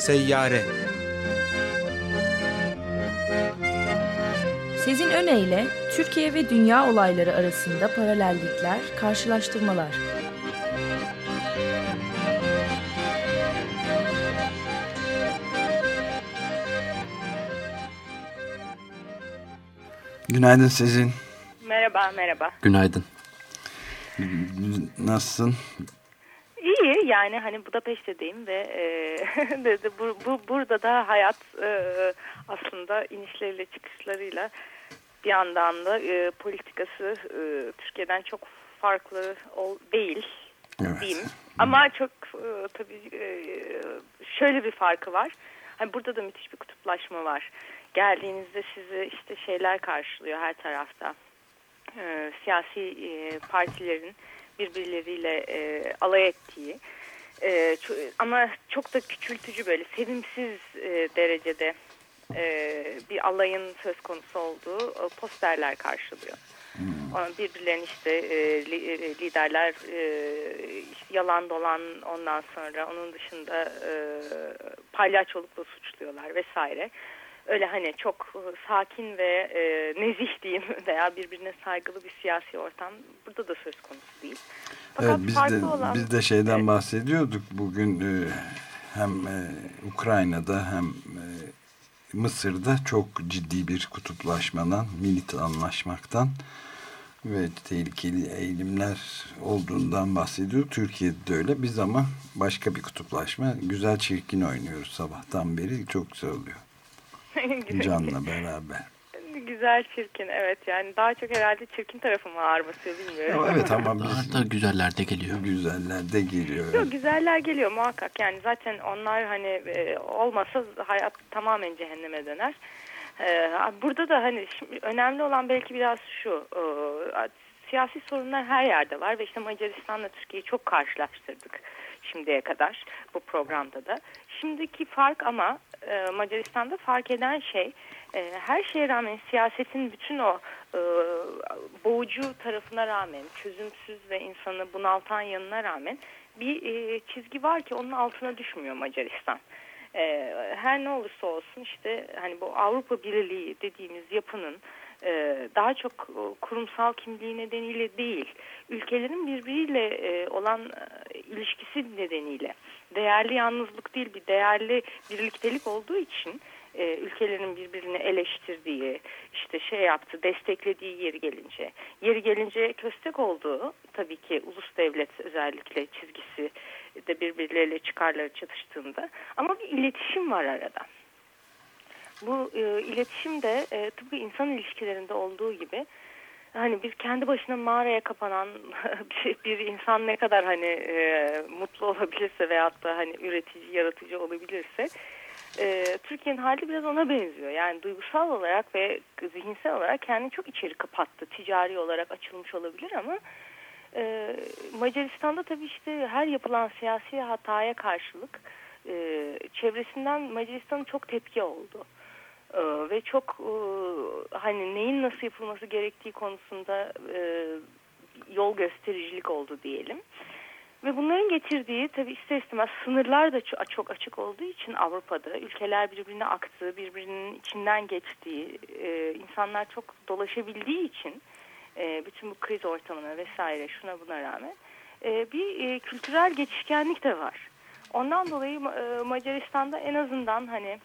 Seyyare Sezin Öne Türkiye ve dünya olayları arasında paralellikler, karşılaştırmalar. Günaydın Sezin. Merhaba, merhaba. Günaydın. Nasılsın? Yani hani Budapeşte'deyim ve e, de, de, bu, bu, burada da hayat e, aslında inişleriyle çıkışlarıyla bir yandan da e, politikası e, Türkiye'den çok farklı ol, değil evet. diyeyim. Ama çok e, tabii e, şöyle bir farkı var. Hani burada da müthiş bir kutuplaşma var. Geldiğinizde sizi işte şeyler karşılıyor her tarafta. E, siyasi e, partilerin birbirleriyle e, alay ettiği e, çok, ama çok da küçültücü böyle sevimsiz e, derecede e, bir alayın söz konusu olduğu e, posterler karşılıyor. Hmm. Birbirlerini işte e, e, liderler e, işte yalan dolan ondan sonra onun dışında e, palyaçolukla suçluyorlar vesaire öyle hani çok sakin ve e, nezih diyeyim veya birbirine saygılı bir siyasi ortam burada da söz konusu değil. Fakat evet, biz de, olan... biz de şeyden evet. bahsediyorduk bugün e, hem e, Ukrayna'da hem e, Mısır'da çok ciddi bir kutuplaşmadan, milit anlaşmaktan ve tehlikeli eğilimler olduğundan bahsediyor. Türkiye'de de öyle. Biz ama başka bir kutuplaşma. Güzel çirkin oynuyoruz sabahtan beri. Çok güzel oluyor. Can'la beraber. Güzel çirkin evet yani daha çok herhalde çirkin tarafıma ağır basıyor bilmiyorum. evet ama biz... Daha da güzeller de geliyor. Güzeller de geliyor. Yok güzeller geliyor muhakkak yani zaten onlar hani e, olmasa hayat tamamen cehenneme döner. E, burada da hani önemli olan belki biraz şu e, siyasi sorunlar her yerde var ve işte Macaristan'la Türkiye'yi çok karşılaştırdık şimdiye kadar bu programda da. Şimdiki fark ama e, Macaristan'da fark eden şey e, her şeye rağmen siyasetin bütün o e, boğucu tarafına rağmen çözümsüz ve insanı bunaltan yanına rağmen bir e, çizgi var ki onun altına düşmüyor Macaristan. E, her ne olursa olsun işte hani bu Avrupa Birliği dediğimiz yapının e, daha çok e, kurumsal kimliği nedeniyle değil, ülkelerin birbiriyle e, olan ilişkisi nedeniyle değerli yalnızlık değil bir değerli birliktelik olduğu için ülkelerin birbirini eleştirdiği, işte şey yaptı, desteklediği yeri gelince, yeri gelince köstek olduğu tabii ki ulus devlet özellikle çizgisi de birbirleriyle çıkarları çatıştığında. Ama bir iletişim var arada. Bu e, iletişim de e, tıpkı insan ilişkilerinde olduğu gibi hani bir kendi başına mağaraya kapanan bir, bir insan ne kadar hani e, mutlu olabilirse veyahut da hani üretici, yaratıcı olabilirse e, Türkiye'nin hali biraz ona benziyor. Yani duygusal olarak ve zihinsel olarak kendini çok içeri kapattı. Ticari olarak açılmış olabilir ama e, Macaristan'da tabii işte her yapılan siyasi hataya karşılık e, çevresinden Macaristan'ın çok tepki oldu. Ee, ve çok e, hani neyin nasıl yapılması gerektiği konusunda e, yol göstericilik oldu diyelim. Ve bunların getirdiği tabii ister istemez sınırlar da çok açık olduğu için Avrupa'da ülkeler birbirine aktığı, birbirinin içinden geçtiği, e, insanlar çok dolaşabildiği için bütün bu kriz ortamına vesaire şuna buna rağmen bir kültürel geçişkenlik de var. Ondan dolayı Macaristan'da en azından hani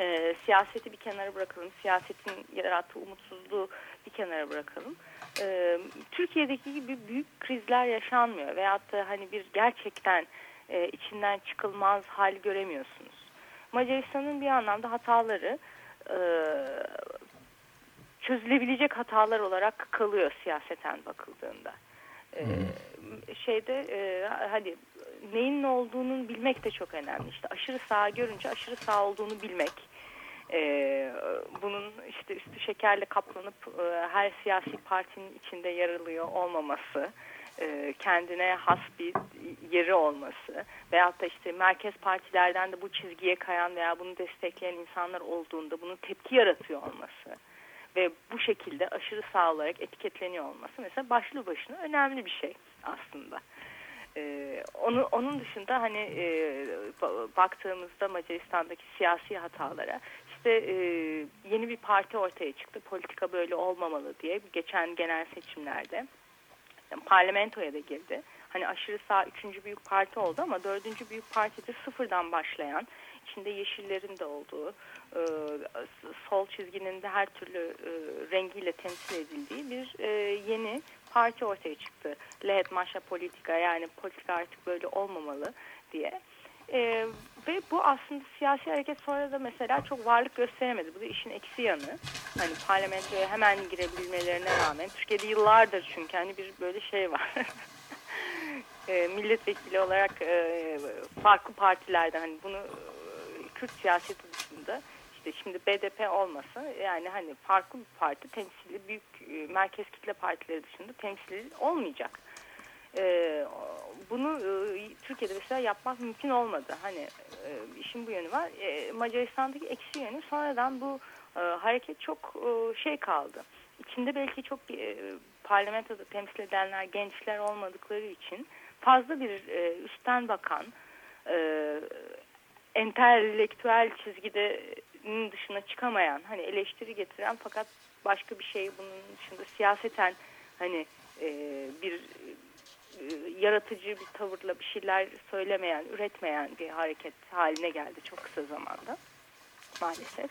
e, siyaseti bir kenara bırakalım, siyasetin yarattığı umutsuzluğu bir kenara bırakalım. E, Türkiye'deki gibi büyük krizler yaşanmıyor veyahut da hani bir gerçekten e, içinden çıkılmaz hal göremiyorsunuz. Macaristan'ın bir anlamda hataları e, çözülebilecek hatalar olarak kalıyor siyaseten bakıldığında. Ee, şeyde e, hadi neyin ne olduğunun bilmek de çok önemli. İşte aşırı sağ görünce aşırı sağ olduğunu bilmek e, bunun işte üstü şekerle kaplanıp e, her siyasi partinin içinde yer alıyor olmaması, e, kendine has bir yeri olması veyahut da işte merkez partilerden de bu çizgiye kayan veya bunu destekleyen insanlar olduğunda bunun tepki yaratıyor olması ve bu şekilde aşırı sağ olarak etiketleniyor olması mesela başlı başına önemli bir şey aslında. E, onu, onun dışında hani e, baktığımızda Macaristan'daki siyasi hatalara işte e, yeni bir parti ortaya çıktı. Politika böyle olmamalı diye geçen genel seçimlerde yani parlamentoya da girdi. Hani aşırı sağ üçüncü büyük parti oldu ama dördüncü büyük partide sıfırdan başlayan içinde yeşillerin de olduğu e, sol çizginin de her türlü e, rengiyle temsil edildiği bir e, yeni parti ortaya çıktı. Lehet Maşa Politika yani politika artık böyle olmamalı diye. E, ve bu aslında siyasi hareket sonra da mesela çok varlık gösteremedi. Bu da işin eksi yanı. Hani parlamentoya hemen girebilmelerine rağmen. Türkiye'de yıllardır çünkü hani bir böyle şey var. e, milletvekili olarak e, farklı partilerden hani bunu e, Kürt siyaseti dışında işte şimdi BDP olmasa yani hani farklı bir parti temsili büyük e, merkez kitle partileri dışında temsili olmayacak. E, bunu e, Türkiye'de mesela yapmak mümkün olmadı. Hani e, işin bu yönü var. E, Macaristan'daki eksi yönü sonradan bu e, hareket çok e, şey kaldı. İçinde belki çok e, parlamentoda temsil edenler gençler olmadıkları için fazla bir e, üstten bakan e, entelektüel çizgidenin dışına çıkamayan hani eleştiri getiren fakat başka bir şey bunun dışında siyaseten hani e, bir e, yaratıcı bir tavırla bir şeyler söylemeyen, üretmeyen bir hareket haline geldi çok kısa zamanda maalesef.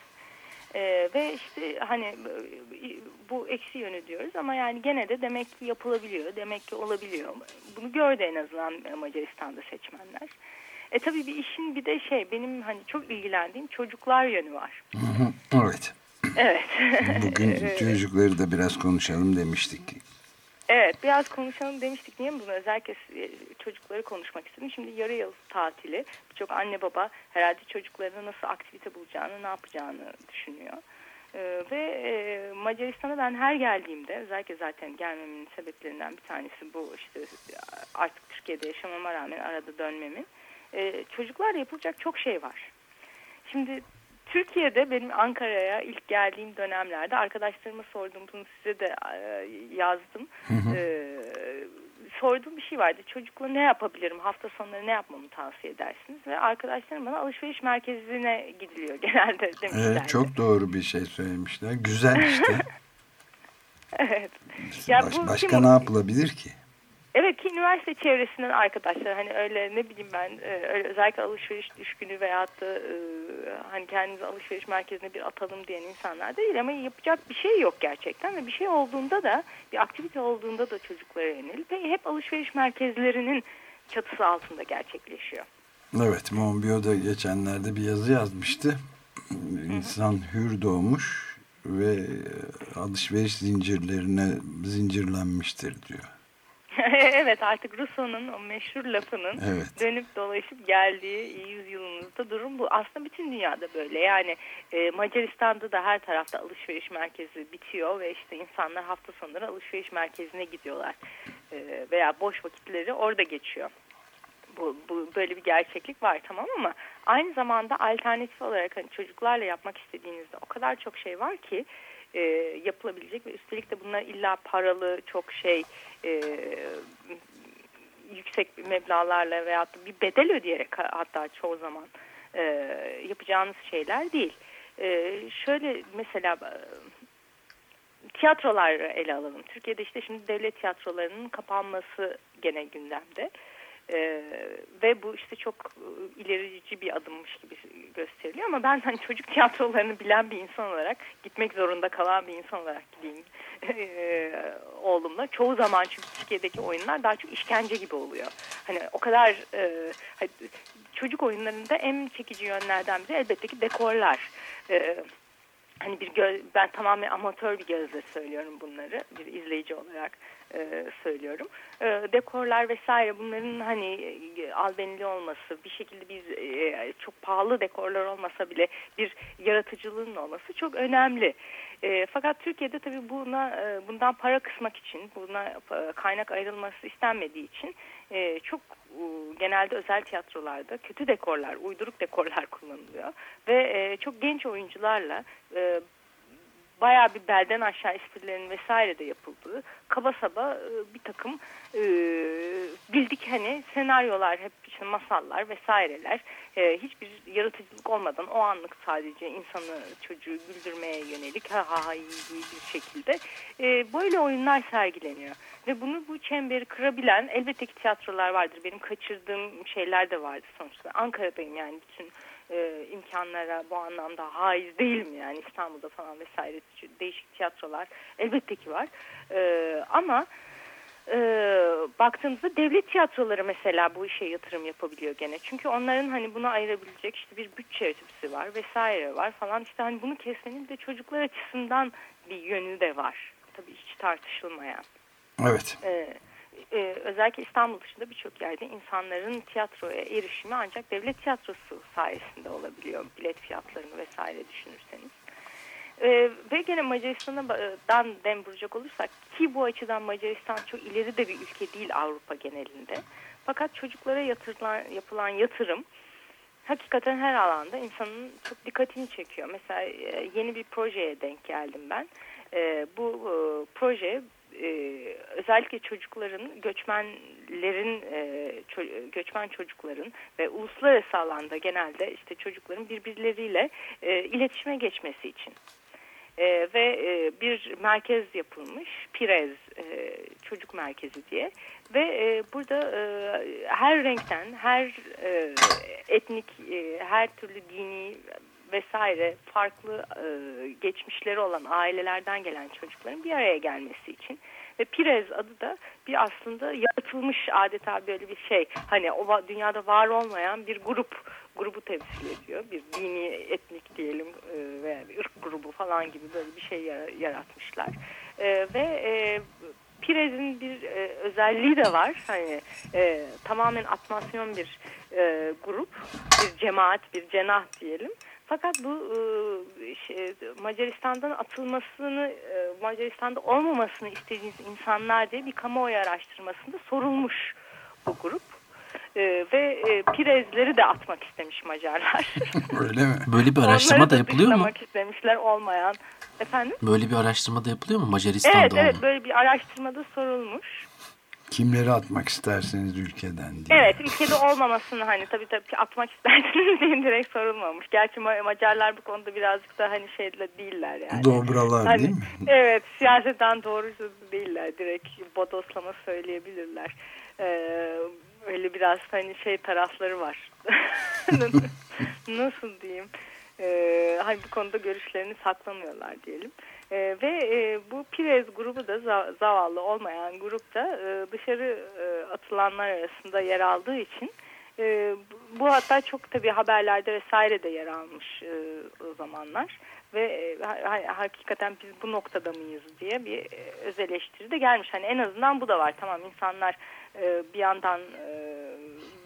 Ee, ve işte hani bu eksi yönü diyoruz ama yani gene de demek ki yapılabiliyor, demek ki olabiliyor. Bunu gördü en azından Macaristan'da seçmenler. E tabii bir işin bir de şey benim hani çok ilgilendiğim çocuklar yönü var. evet. Evet. Bugün çocukları da biraz konuşalım demiştik. Evet biraz konuşalım demiştik. Niye bunu özellikle çocukları konuşmak istedim. Şimdi yarı yıl tatili. Birçok anne baba herhalde çocuklarına nasıl aktivite bulacağını ne yapacağını düşünüyor. Ee, ve e, Macaristan'a ben her geldiğimde özellikle zaten gelmemin sebeplerinden bir tanesi bu işte artık Türkiye'de yaşamama rağmen arada dönmemin. E, çocuklarla yapılacak çok şey var. Şimdi Türkiye'de benim Ankara'ya ilk geldiğim dönemlerde arkadaşlarıma sordum bunu size de e, yazdım. Hı hı. E, sorduğum bir şey vardı. Çocukla ne yapabilirim? Hafta sonları ne yapmamı tavsiye edersiniz? Ve arkadaşlarım bana alışveriş merkezine gidiliyor genelde demişler. Evet, çok doğru bir şey söylemişler. Güzel işte. evet. Ya Baş, bu, başka kim, ne yapılabilir ki? Evet ki üniversite çevresinden arkadaşlar hani öyle ne bileyim ben e, öyle özellikle alışveriş düşkünü veyahut da e, hani kendimizi alışveriş merkezine bir atalım diyen insanlar değil ama yapacak bir şey yok gerçekten ve bir şey olduğunda da bir aktivite olduğunda da çocuklara yönelik hep alışveriş merkezlerinin çatısı altında gerçekleşiyor. Evet Monbiot da geçenlerde bir yazı yazmıştı. İnsan hür doğmuş ve alışveriş zincirlerine zincirlenmiştir diyor. evet artık Rousseau'nun o meşhur lafının evet. dönüp dolaşıp geldiği yüzyılımızda durum bu. Aslında bütün dünyada böyle yani e, Macaristan'da da her tarafta alışveriş merkezi bitiyor ve işte insanlar hafta sonları alışveriş merkezine gidiyorlar e, veya boş vakitleri orada geçiyor. Bu, bu böyle bir gerçeklik var tamam ama aynı zamanda alternatif olarak hani çocuklarla yapmak istediğinizde o kadar çok şey var ki e, yapılabilecek ve üstelik de bunlar illa paralı çok şey e, yüksek meblalarla veya bir bedel ödeyerek hatta çoğu zaman e, yapacağınız şeyler değil. E, şöyle mesela e, tiyatrolar ele alalım. Türkiye'de işte şimdi devlet tiyatrolarının kapanması gene gündemde. Ee, ve bu işte çok e, ilerici bir adımmış gibi gösteriliyor ama ben hani çocuk tiyatrolarını bilen bir insan olarak gitmek zorunda kalan bir insan olarak gideyim e, oğlumla. Çoğu zaman çünkü Türkiye'deki oyunlar daha çok işkence gibi oluyor. Hani o kadar e, hani çocuk oyunlarında en çekici yönlerden biri elbette ki dekorlar. E, hani bir göz, ben tamamen amatör bir gözle söylüyorum bunları bir izleyici olarak e, söylüyorum. E, dekorlar vesaire bunların hani e, albenili olması bir şekilde biz e, çok pahalı dekorlar olmasa bile bir yaratıcılığın olması çok önemli. E, fakat Türkiye'de tabii buna e, bundan para kısmak için buna e, kaynak ayrılması istenmediği için e, çok genelde özel tiyatrolarda kötü dekorlar, uyduruk dekorlar kullanılıyor. Ve e, çok genç oyuncularla e, bayağı bir belden aşağı esprilerin vesaire de yapıldığı kaba saba e, bir takım e, bildik hani senaryolar hep işte masallar vesaireler e, hiçbir yaratıcılık olmadan o anlık sadece insanı çocuğu güldürmeye yönelik ha ha ha iyi, bir şekilde e, böyle oyunlar sergileniyor. Ve bunu bu çemberi kırabilen elbette ki tiyatrolar vardır. Benim kaçırdığım şeyler de vardı sonuçta. Ankara'dayım yani bütün e, imkanlara bu anlamda haiz değilim yani İstanbul'da falan vesaire değişik tiyatrolar elbette ki var. E, ama e, baktığımızda devlet tiyatroları mesela bu işe yatırım yapabiliyor gene. Çünkü onların hani buna ayırabilecek işte bir bütçe ötüsü var vesaire var falan. işte hani bunu kesmenin de çocuklar açısından bir yönü de var. Tabii hiç tartışılmayan. Evet. Ee, e, özellikle İstanbul dışında birçok yerde insanların tiyatroya erişimi ancak devlet tiyatrosu sayesinde olabiliyor. Bilet fiyatlarını vesaire düşünürseniz. Ee, ve gene Macaristan'dan dem vuracak olursak ki bu açıdan Macaristan çok ileri de bir ülke değil Avrupa genelinde. Fakat çocuklara yatırılan, yapılan yatırım hakikaten her alanda insanın çok dikkatini çekiyor. Mesela e, yeni bir projeye denk geldim ben. E, bu e, proje e, özellikle çocukların, göçmenlerin, e, ço göçmen çocukların ve uluslararası alanda genelde işte çocukların birbirleriyle e, iletişime geçmesi için. E, ve e, bir merkez yapılmış, Pirez e, Çocuk Merkezi diye ve e, burada e, her renkten, her e, etnik, e, her türlü dini vesaire farklı e, geçmişleri olan ailelerden gelen çocukların bir araya gelmesi için. Ve Pirez adı da bir aslında yaratılmış adeta böyle bir şey. Hani o dünyada var olmayan bir grup grubu temsil ediyor. Bir dini etnik diyelim e, veya bir ırk grubu falan gibi böyle bir şey yaratmışlar. E, ve e, Pirez'in bir e, özelliği de var. Hani e, tamamen atmasyon bir e, grup, bir cemaat, bir cenah diyelim. Fakat bu e, şey, Macaristan'dan atılmasını, e, Macaristan'da olmamasını istediğiniz insanlar diye bir kamuoyu araştırmasında sorulmuş bu grup. E, ve e, Pirezleri de atmak istemiş Macarlar. Öyle mi? Böyle bir araştırma da, da yapılıyor mu? istemişler olmayan. Efendim? Böyle bir araştırma da yapılıyor mu Macaristan'da? Evet, evet böyle bir araştırmada sorulmuş. Kimleri atmak isterseniz ülkeden diye. Evet ülkede olmamasını hani tabii tabii atmak isterseniz diye direkt sorulmamış. Gerçi Macarlar bu konuda birazcık da hani şeyle değiller yani. Dobralar hani, değil mi? Evet siyasetten doğrusu değiller. Direkt bodoslama söyleyebilirler. Ee, öyle biraz hani şey tarafları var. Nasıl diyeyim? Ee, hani bu konuda görüşlerini saklamıyorlar diyelim. E, ve e, bu Pirez grubu da za zavallı olmayan grupta e, dışarı e, atılanlar arasında yer aldığı için e, bu hatta çok tabii haberlerde vesaire de yer almış e, o zamanlar ve e, ha, hakikaten biz bu noktada mıyız diye bir e, öz eleştiri de gelmiş. Hani en azından bu da var. Tamam insanlar e, bir yandan e,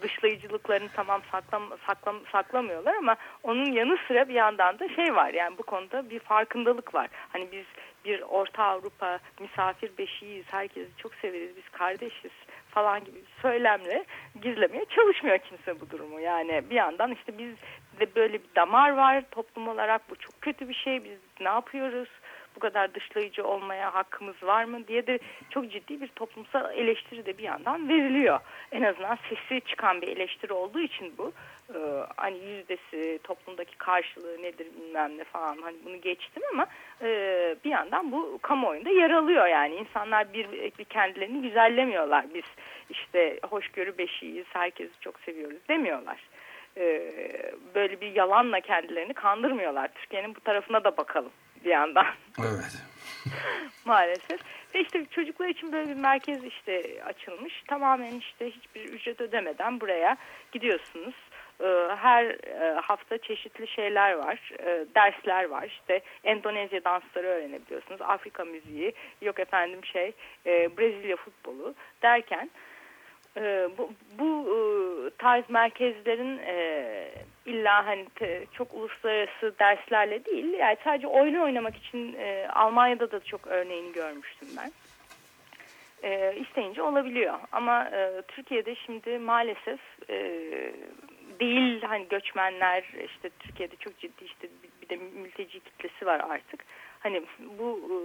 dışlayıcılıklarını tamam saklam, saklam, saklamıyorlar ama onun yanı sıra bir yandan da şey var yani bu konuda bir farkındalık var. Hani biz bir Orta Avrupa misafir beşiğiyiz, herkesi çok severiz, biz kardeşiz falan gibi söylemle gizlemeye çalışmıyor kimse bu durumu. Yani bir yandan işte biz de böyle bir damar var toplum olarak bu çok kötü bir şey biz ne yapıyoruz? Bu kadar dışlayıcı olmaya hakkımız var mı diye de çok ciddi bir toplumsal eleştiri de bir yandan veriliyor. En azından sesi çıkan bir eleştiri olduğu için bu e, hani yüzdesi toplumdaki karşılığı nedir bilmem ne falan hani bunu geçtim ama e, bir yandan bu kamuoyunda yer alıyor yani. İnsanlar bir, bir kendilerini güzellemiyorlar. Biz işte hoşgörü beşiğiyiz herkesi çok seviyoruz demiyorlar. E, böyle bir yalanla kendilerini kandırmıyorlar. Türkiye'nin bu tarafına da bakalım bir yandan. Evet. Maalesef. Ve işte çocuklar için böyle bir merkez işte açılmış. Tamamen işte hiçbir ücret ödemeden buraya gidiyorsunuz. Ee, her e, hafta çeşitli şeyler var, e, dersler var. İşte Endonezya dansları öğrenebiliyorsunuz, Afrika müziği, yok efendim şey, e, Brezilya futbolu derken bu, bu tarz merkezlerin illa hani çok uluslararası derslerle değil yani sadece oyunu oynamak için e, Almanya'da da çok örneğini görmüştüm ben. E, isteyince olabiliyor ama e, Türkiye'de şimdi maalesef e, değil hani göçmenler işte Türkiye'de çok ciddi işte bir de mülteci kitlesi var artık. Hani bu e,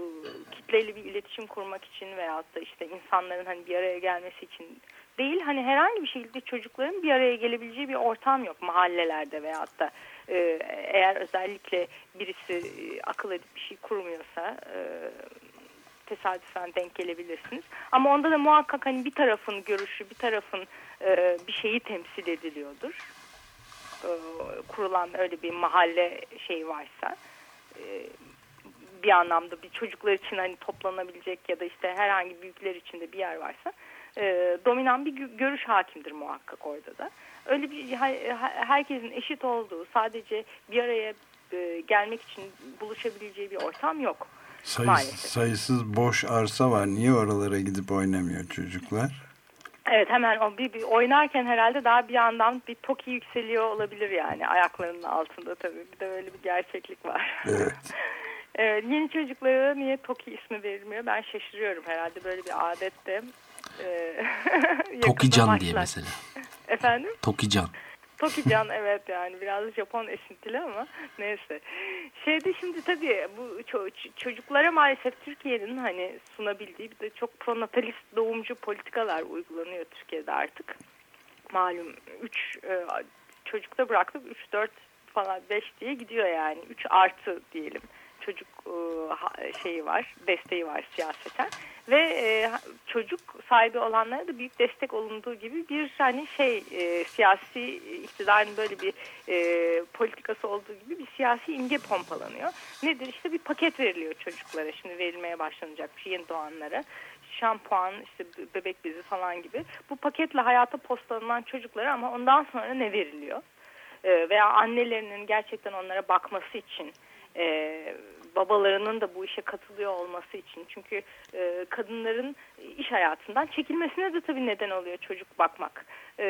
kitleyle bir iletişim kurmak için veyahut da işte insanların hani bir araya gelmesi için değil hani herhangi bir şekilde çocukların bir araya gelebileceği bir ortam yok mahallelerde veyahut da e, eğer özellikle birisi e, akıl edip bir şey kurmuyorsa e, tesadüfen denk gelebilirsiniz. Ama onda da muhakkak hani bir tarafın görüşü, bir tarafın e, bir şeyi temsil ediliyordur. E, kurulan öyle bir mahalle şey varsa e, bir anlamda bir çocuklar için hani toplanabilecek ya da işte herhangi büyükler için de bir yer varsa e, dominan bir görüş hakimdir muhakkak orada da. Öyle bir herkesin eşit olduğu sadece bir araya e, gelmek için buluşabileceği bir ortam yok. Sayıs, sayısız boş arsa var. Niye oralara gidip oynamıyor çocuklar? Evet hemen o bir, bir oynarken herhalde daha bir yandan bir toki yükseliyor olabilir yani ayaklarının altında tabii. Bir de öyle bir gerçeklik var. Evet. evet yeni çocuklara niye Toki ismi verilmiyor ben şaşırıyorum herhalde böyle bir adette. E, Tokican diye mesela. Efendim? Tokican. Tokican evet yani biraz Japon esintili ama neyse. Şeyde şimdi tabii bu çocuklara maalesef Türkiye'nin hani sunabildiği bir de çok pronatalist doğumcu politikalar uygulanıyor Türkiye'de artık. Malum 3 e, çocukta bıraktık 3-4 falan 5 diye gidiyor yani 3 artı diyelim çocuk e, şeyi var desteği var siyaseten ve e, çocuk sahibi olanlara da büyük destek olunduğu gibi bir hani şey e, siyasi iktidarın böyle bir e, politikası olduğu gibi bir siyasi imge pompalanıyor. Nedir işte bir paket veriliyor çocuklara şimdi verilmeye başlanacak bir şey yeni doğanlara şampuan, işte bebek bezi falan gibi. Bu paketle hayata postalanan çocuklara ama ondan sonra ne veriliyor? E, veya annelerinin gerçekten onlara bakması için e, babalarının da bu işe katılıyor olması için. Çünkü e, kadınların iş hayatından çekilmesine de tabii neden oluyor çocuk bakmak. E,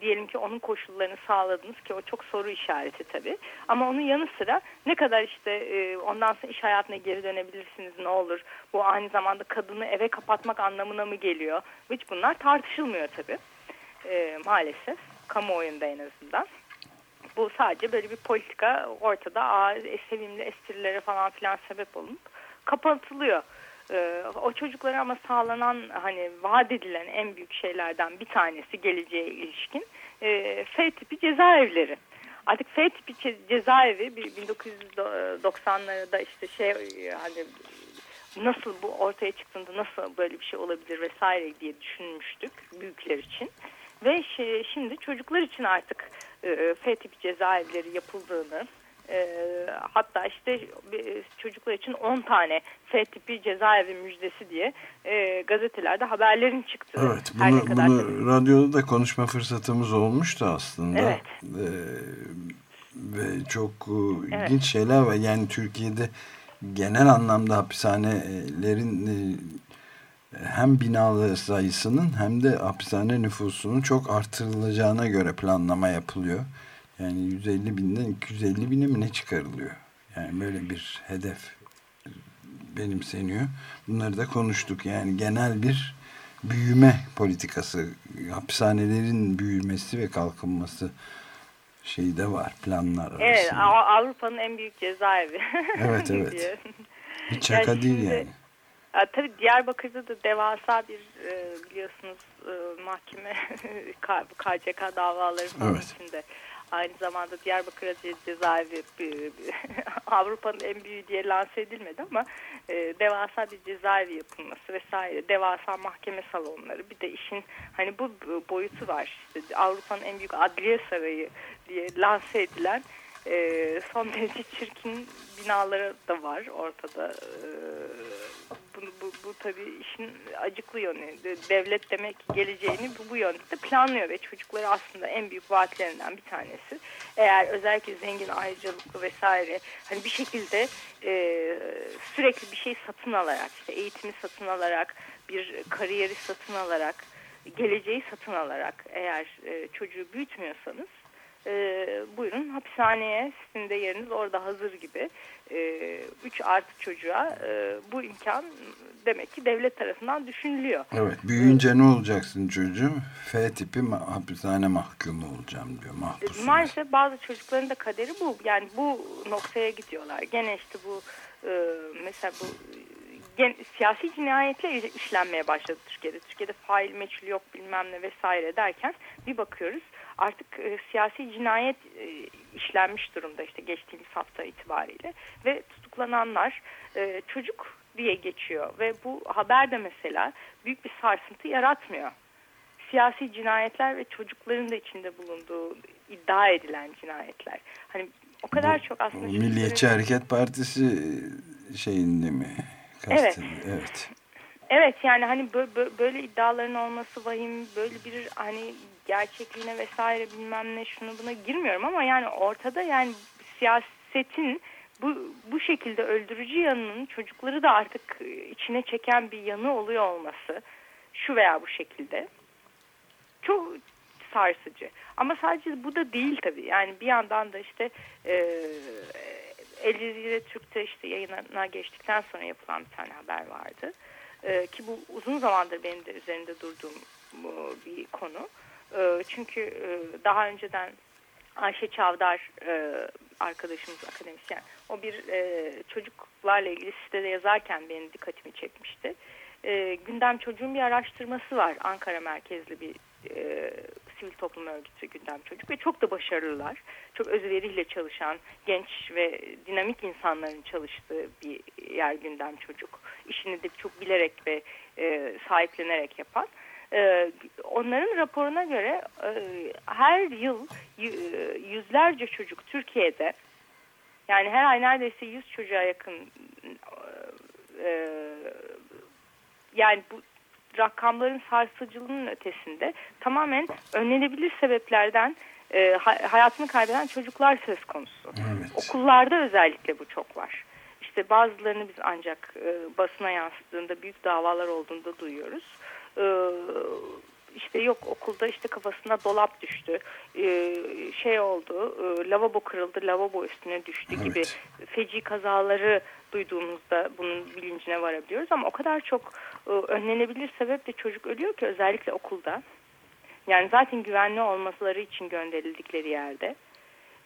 diyelim ki onun koşullarını sağladınız ki o çok soru işareti tabii. Ama onun yanı sıra ne kadar işte e, ondan sonra iş hayatına geri dönebilirsiniz ne olur. Bu aynı zamanda kadını eve kapatmak anlamına mı geliyor? Hiç bunlar tartışılmıyor tabii. E, maalesef kamuoyunda en azından bu sadece böyle bir politika ortada ağır, sevimli esprilere falan filan sebep olup kapatılıyor. Ee, o çocuklara ama sağlanan hani vaat edilen en büyük şeylerden bir tanesi geleceğe ilişkin e, F tipi cezaevleri. Artık F tipi cezaevi 1990'larda işte şey hani nasıl bu ortaya çıktığında nasıl böyle bir şey olabilir vesaire diye düşünmüştük büyükler için. Ve şimdi çocuklar için artık e, F tipi cezaevleri yapıldığını e, hatta işte çocuklar için 10 tane F tipi cezaevi müjdesi diye e, gazetelerde haberlerin çıktığı. Evet bunu, kadar bunu radyoda da konuşma fırsatımız olmuştu aslında. Evet. E, ve çok e, evet. ilginç şeyler var. Yani Türkiye'de genel anlamda hapishanelerin e, hem binalı sayısının hem de hapishane nüfusunun çok artırılacağına göre planlama yapılıyor. Yani 150 binden 250 bine mi ne çıkarılıyor? Yani böyle bir hedef benimseniyor. Bunları da konuştuk. Yani genel bir büyüme politikası, hapishanelerin büyümesi ve kalkınması şeyi de var, planlar arasında. Evet, Avrupa'nın en büyük cezaevi. Evet, evet. Hiç şaka yani değil yani. E, tabii Diyarbakır'da da devasa bir e, biliyorsunuz e, mahkeme KCK davaları falan evet. içinde. Aynı zamanda Diyarbakır cezaevi Avrupa'nın en büyüğü diye lanse edilmedi ama e, devasa bir cezaevi yapılması vesaire, devasa mahkeme salonları bir de işin hani bu boyutu var. İşte Avrupa'nın en büyük adliye sarayı diye lanse edilen e, son derece çirkin binaları da var ortada. E, bu, tabii işin acıklı yönü. Devlet demek geleceğini bu, bu yönde de planlıyor ve çocukları aslında en büyük vaatlerinden bir tanesi. Eğer özellikle zengin ayrıcalıklı vesaire hani bir şekilde e, sürekli bir şey satın alarak işte eğitimi satın alarak bir kariyeri satın alarak geleceği satın alarak eğer e, çocuğu büyütmüyorsanız e, buyurun hapishaneye sizin de yeriniz orada hazır gibi. E, üç artı çocuğa e, bu imkan demek ki devlet tarafından düşünülüyor. Evet büyüyünce ne olacaksın çocuğum? F tipi ma hapishane mahkumu olacağım diyor mahpus. Maalesef bazı çocukların da kaderi bu. Yani bu noktaya gidiyorlar. Gene işte bu e, mesela bu siyasi cinayetler işlenmeye başladı Türkiye'de. Türkiye'de fail meçhul yok bilmem ne vesaire derken bir bakıyoruz artık e, siyasi cinayet e, işlenmiş durumda işte geçtiğimiz hafta itibariyle ve tutuklananlar e, çocuk diye geçiyor ve bu haber de mesela büyük bir sarsıntı yaratmıyor. Siyasi cinayetler ve çocukların da içinde bulunduğu iddia edilen cinayetler. Hani o kadar bu, çok aslında... Milliyetçi Hareket Partisi şeyinde mi? Evet. evet. Evet yani hani böyle iddiaların olması vahim böyle bir hani gerçekliğine vesaire bilmem ne şunu buna girmiyorum ama yani ortada yani siyasetin bu, bu şekilde öldürücü yanının çocukları da artık içine çeken bir yanı oluyor olması şu veya bu şekilde çok sarsıcı. Ama sadece bu da değil tabii. Yani bir yandan da işte e, El Cezire Türk'te işte yayına geçtikten sonra yapılan bir tane haber vardı. E, ki bu uzun zamandır benim de üzerinde durduğum bu, bir konu. E, çünkü e, daha önceden Ayşe Çavdar e, arkadaşımız akademisyen o bir e, çocuklarla ilgili sitede yazarken benim dikkatimi çekmişti. E, Gündem Çocuğun bir araştırması var Ankara merkezli bir e, sivil toplum örgütü Gündem Çocuk ve çok da başarılılar. Çok özveriyle çalışan genç ve dinamik insanların çalıştığı bir yer Gündem Çocuk. İşini de çok bilerek ve e, sahiplenerek yapan. E, onların raporuna göre e, her yıl yüzlerce çocuk Türkiye'de yani her ay neredeyse 100 çocuğa yakın e, yani bu rakamların sarsıcılığının ötesinde tamamen önlenebilir sebeplerden e, hayatını kaybeden çocuklar söz konusu. Evet. Okullarda özellikle bu çok var. İşte bazılarını biz ancak e, basına yansıttığında büyük davalar olduğunda duyuyoruz. E, işte yok okulda işte kafasına dolap düştü, e, şey oldu, e, lavabo kırıldı, lavabo üstüne düştü evet. gibi feci kazaları duyduğumuzda bunun bilincine varabiliyoruz. Ama o kadar çok e, önlenebilir sebeple çocuk ölüyor ki özellikle okulda. Yani zaten güvenli olmaları için gönderildikleri yerde.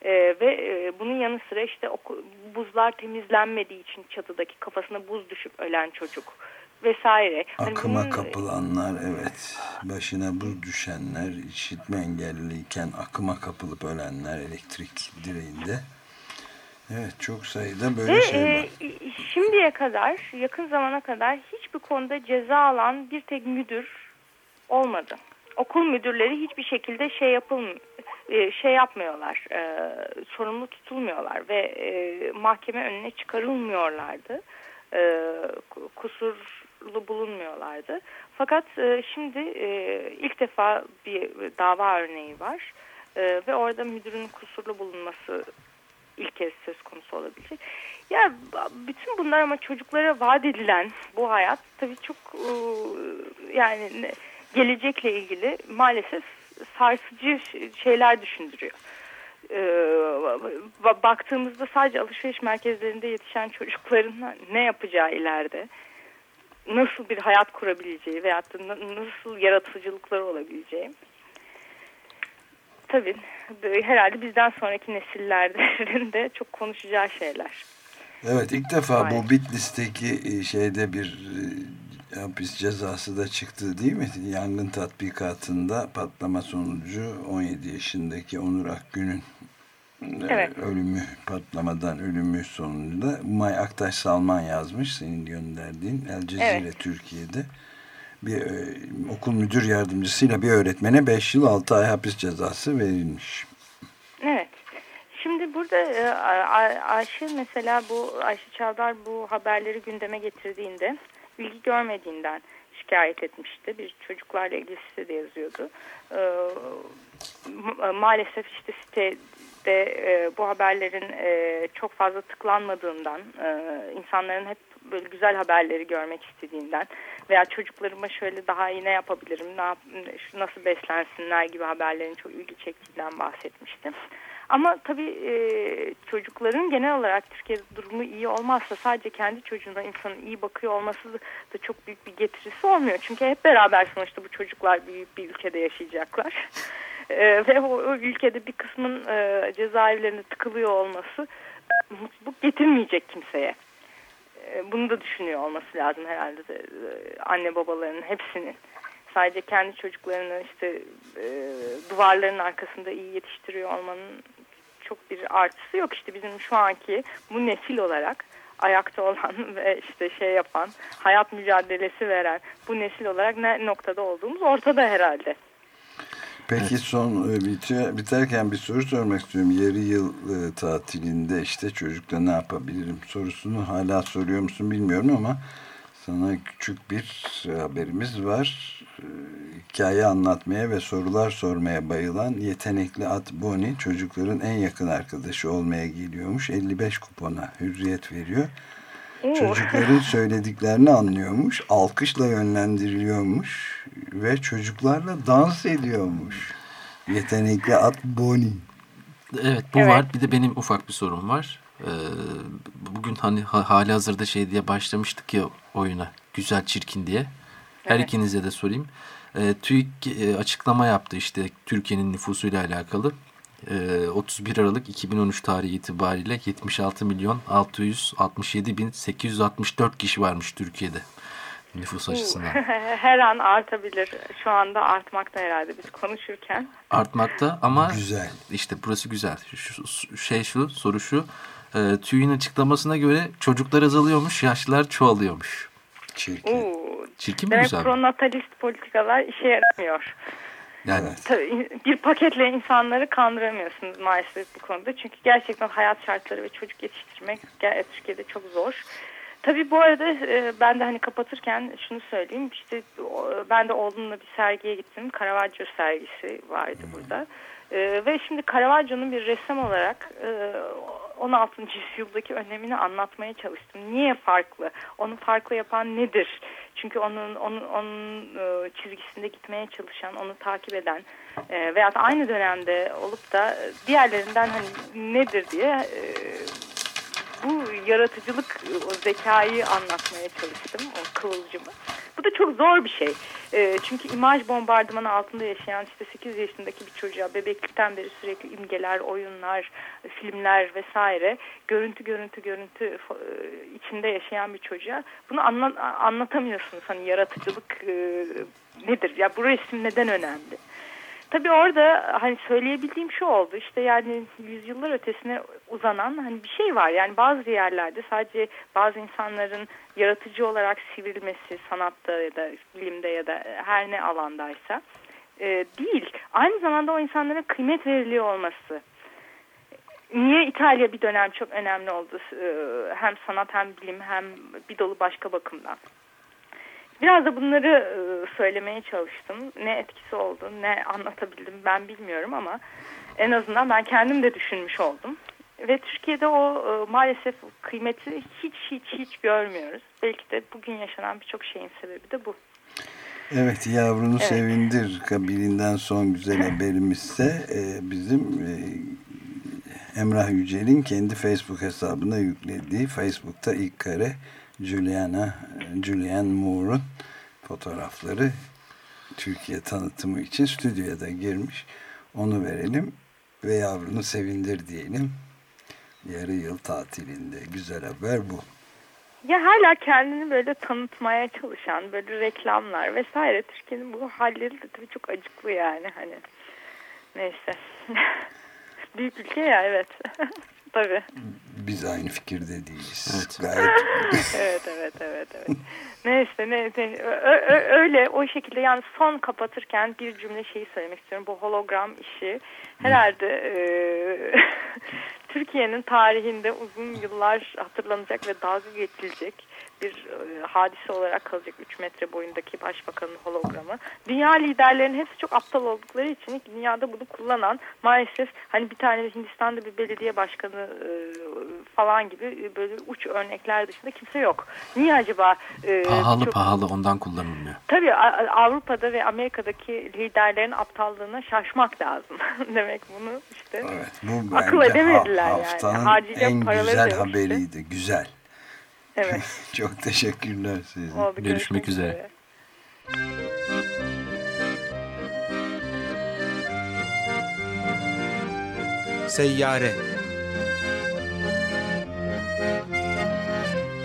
Ee, ve e, bunun yanı sıra işte oku, buzlar temizlenmediği için çatıdaki kafasına buz düşüp ölen çocuk vesaire. Hani Akıma hani bunun... kapılanlar evet başına buz düşenler işitme engelliyken akıma kapılıp ölenler elektrik direğinde. Evet çok sayıda böyle Ve, şey var. E, şimdiye kadar yakın zamana kadar hiçbir konuda ceza alan bir tek müdür olmadı. Okul müdürleri hiçbir şekilde şey yapılm e, şey yapmıyorlar, e, sorumlu tutulmuyorlar ve e, mahkeme önüne çıkarılmıyorlardı. E, kusurlu bulunmuyorlardı. Fakat e, şimdi e, ilk defa bir dava örneği var e, ve orada müdürün kusurlu bulunması ilk kez söz konusu olabilecek. Ya bütün bunlar ama çocuklara vaat edilen bu hayat tabii çok yani gelecekle ilgili maalesef sarsıcı şeyler düşündürüyor. baktığımızda sadece alışveriş merkezlerinde yetişen çocukların ne yapacağı ileride nasıl bir hayat kurabileceği veyahut da nasıl yaratıcılıkları olabileceği tabii herhalde bizden sonraki nesillerin de çok konuşacağı şeyler. Evet ilk defa Aynen. bu Bitlis'teki e, şeyde bir e, hapis cezası da çıktı değil mi? Yangın tatbikatında patlama sonucu 17 yaşındaki Onur Akgün'ün evet. ölümü patlamadan ölümü sonunda May Aktaş Salman yazmış senin gönderdiğin El Cezire evet. Türkiye'de bir e, okul müdür yardımcısıyla bir öğretmene 5 yıl 6 ay hapis cezası verilmiş. Evet. Şimdi burada e, Ayşe mesela bu Ayşe Çavdar bu haberleri gündeme getirdiğinde ilgi görmediğinden şikayet etmişti. Bir çocuklarla ilgili sitede yazıyordu. E, maalesef işte site işte e, bu haberlerin e, çok fazla tıklanmadığından, e, insanların hep böyle güzel haberleri görmek istediğinden veya çocuklarıma şöyle daha iyi ne yapabilirim, ne yap, nasıl beslensinler gibi haberlerin çok ilgi çektiğinden bahsetmiştim. Ama tabii e, çocukların genel olarak Türkiye'de durumu iyi olmazsa sadece kendi çocuğuna insanın iyi bakıyor olması da çok büyük bir getirisi olmuyor. Çünkü hep beraber sonuçta bu çocuklar büyük bir ülkede yaşayacaklar. E, ve o, o ülkede bir kısmın e, cezaevlerinde tıkılıyor olması mutluluk getirmeyecek kimseye. E, bunu da düşünüyor olması lazım herhalde de, e, anne babalarının hepsinin sadece kendi çocuklarını işte e, duvarların arkasında iyi yetiştiriyor olmanın çok bir artısı yok. İşte bizim şu anki bu nesil olarak ayakta olan ve işte şey yapan, hayat mücadelesi veren bu nesil olarak ne noktada olduğumuz ortada herhalde. Peki son e, bitiyor, biterken bir soru sormak istiyorum. Yarı yıl e, tatilinde işte çocukla ne yapabilirim sorusunu hala soruyor musun bilmiyorum ama sana küçük bir haberimiz var. Ee, hikaye anlatmaya ve sorular sormaya bayılan yetenekli at Bonnie çocukların en yakın arkadaşı olmaya geliyormuş. 55 kupona hürriyet veriyor. Çocukların söylediklerini anlıyormuş. Alkışla yönlendiriliyormuş. Ve çocuklarla dans ediyormuş. Yetenekli at Bonnie. Evet bu evet. var. Bir de benim ufak bir sorum var. Ee, bugün hani hali hazırda şey diye başlamıştık ya oyuna. Güzel çirkin diye. Her evet. ikinize de sorayım. E, TÜİK e, açıklama yaptı işte Türkiye'nin nüfusuyla alakalı. E, 31 Aralık 2013 tarihi itibariyle 76 milyon 667 bin 864 kişi varmış Türkiye'de nüfus açısından. Her an artabilir. Şu anda artmakta herhalde biz konuşurken. Artmakta ama güzel. işte burası güzel. Şu, şey şu soru şu. E, TÜİK'in açıklamasına göre çocuklar azalıyormuş, yaşlılar çoğalıyormuş. Çirkin. Oo, Çirkin mi güzel? Pronatalist politikalar işe yaramıyor. Yani. Tabii, bir paketle insanları kandıramıyorsunuz maalesef bu konuda. Çünkü gerçekten hayat şartları ve çocuk yetiştirmek Türkiye'de çok zor. Tabii bu arada e, ben de hani kapatırken şunu söyleyeyim. İşte ben de oğlumla bir sergiye gittim. Caravaggio sergisi vardı hmm. burada. E, ve şimdi Caravaggio'nun bir ressam olarak e, 16. yüzyıldaki önemini anlatmaya çalıştım. Niye farklı? Onu farklı yapan nedir? Çünkü onun onun, onun e, çizgisinde gitmeye çalışan, onu takip eden e, veya aynı dönemde olup da diğerlerinden hani nedir diye e, bu yaratıcılık, o zekayı anlatmaya çalıştım, o kıvılcımı. Bu da çok zor bir şey. E, çünkü imaj bombardımanı altında yaşayan işte 8 yaşındaki bir çocuğa bebeklikten beri sürekli imgeler, oyunlar, filmler vesaire görüntü görüntü görüntü e, içinde yaşayan bir çocuğa bunu anla, anlatamıyorsunuz. Hani yaratıcılık e, nedir? Ya bu resim neden önemli? Tabii orada hani söyleyebildiğim şu oldu işte yani yüzyıllar ötesine uzanan hani bir şey var. Yani bazı yerlerde sadece bazı insanların yaratıcı olarak sivrilmesi sanatta ya da bilimde ya da her ne alandaysa e, değil. Aynı zamanda o insanlara kıymet veriliyor olması. Niye İtalya bir dönem çok önemli oldu e, hem sanat hem bilim hem bir dolu başka bakımdan. Biraz da bunları e, söylemeye çalıştım. Ne etkisi oldu, ne anlatabildim ben bilmiyorum ama en azından ben kendim de düşünmüş oldum. Ve Türkiye'de o e, maalesef kıymeti hiç hiç hiç görmüyoruz. Belki de bugün yaşanan birçok şeyin sebebi de bu. Evet yavrunu evet. sevindir kabilinden son güzel haberimizse e, bizim e, Emrah Yücel'in kendi Facebook hesabına yüklediği Facebook'ta ilk kare Juliana, Julian Moore'un fotoğrafları Türkiye tanıtımı için stüdyoya da girmiş. Onu verelim ve yavrunu sevindir diyelim. Yarı yıl tatilinde. Güzel haber bu. Ya hala kendini böyle tanıtmaya çalışan böyle reklamlar vesaire Türkiye'nin bu halleri de tabii çok acıklı yani hani. Neyse. Büyük ülke ya evet. tabii. Biz aynı fikirde değiliz. Evet. Gayet. evet, evet, evet, evet. Neyse, neyse. Öyle o şekilde yani son kapatırken bir cümle şeyi söylemek istiyorum. Bu hologram işi herhalde e, Türkiye'nin tarihinde uzun yıllar hatırlanacak ve dalga geçilecek bir e, hadise olarak kalacak 3 metre boyundaki başbakanın hologramı. Dünya liderlerinin hepsi çok aptal oldukları için dünyada bunu kullanan maalesef hani bir tane Hindistan'da bir belediye başkanı e, falan gibi böyle uç örnekler dışında kimse yok. Niye acaba? E, pahalı çok... pahalı ondan kullanılmıyor. Tabii Avrupa'da ve Amerika'daki liderlerin aptallığına şaşmak lazım. Demek bunu işte evet, bu akıl edemediler ha, haftanın yani. Harcayacak en güzel haberiydi. Işte. Güzel. Evet. Çok teşekkürler size. Oldu, görüşmek, görüşmek üzere. üzere. Seyyare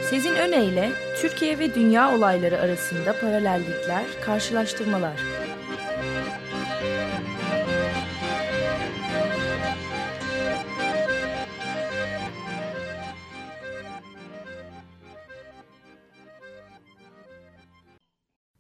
Sezin Öne Türkiye ve dünya olayları arasında paralellikler, karşılaştırmalar.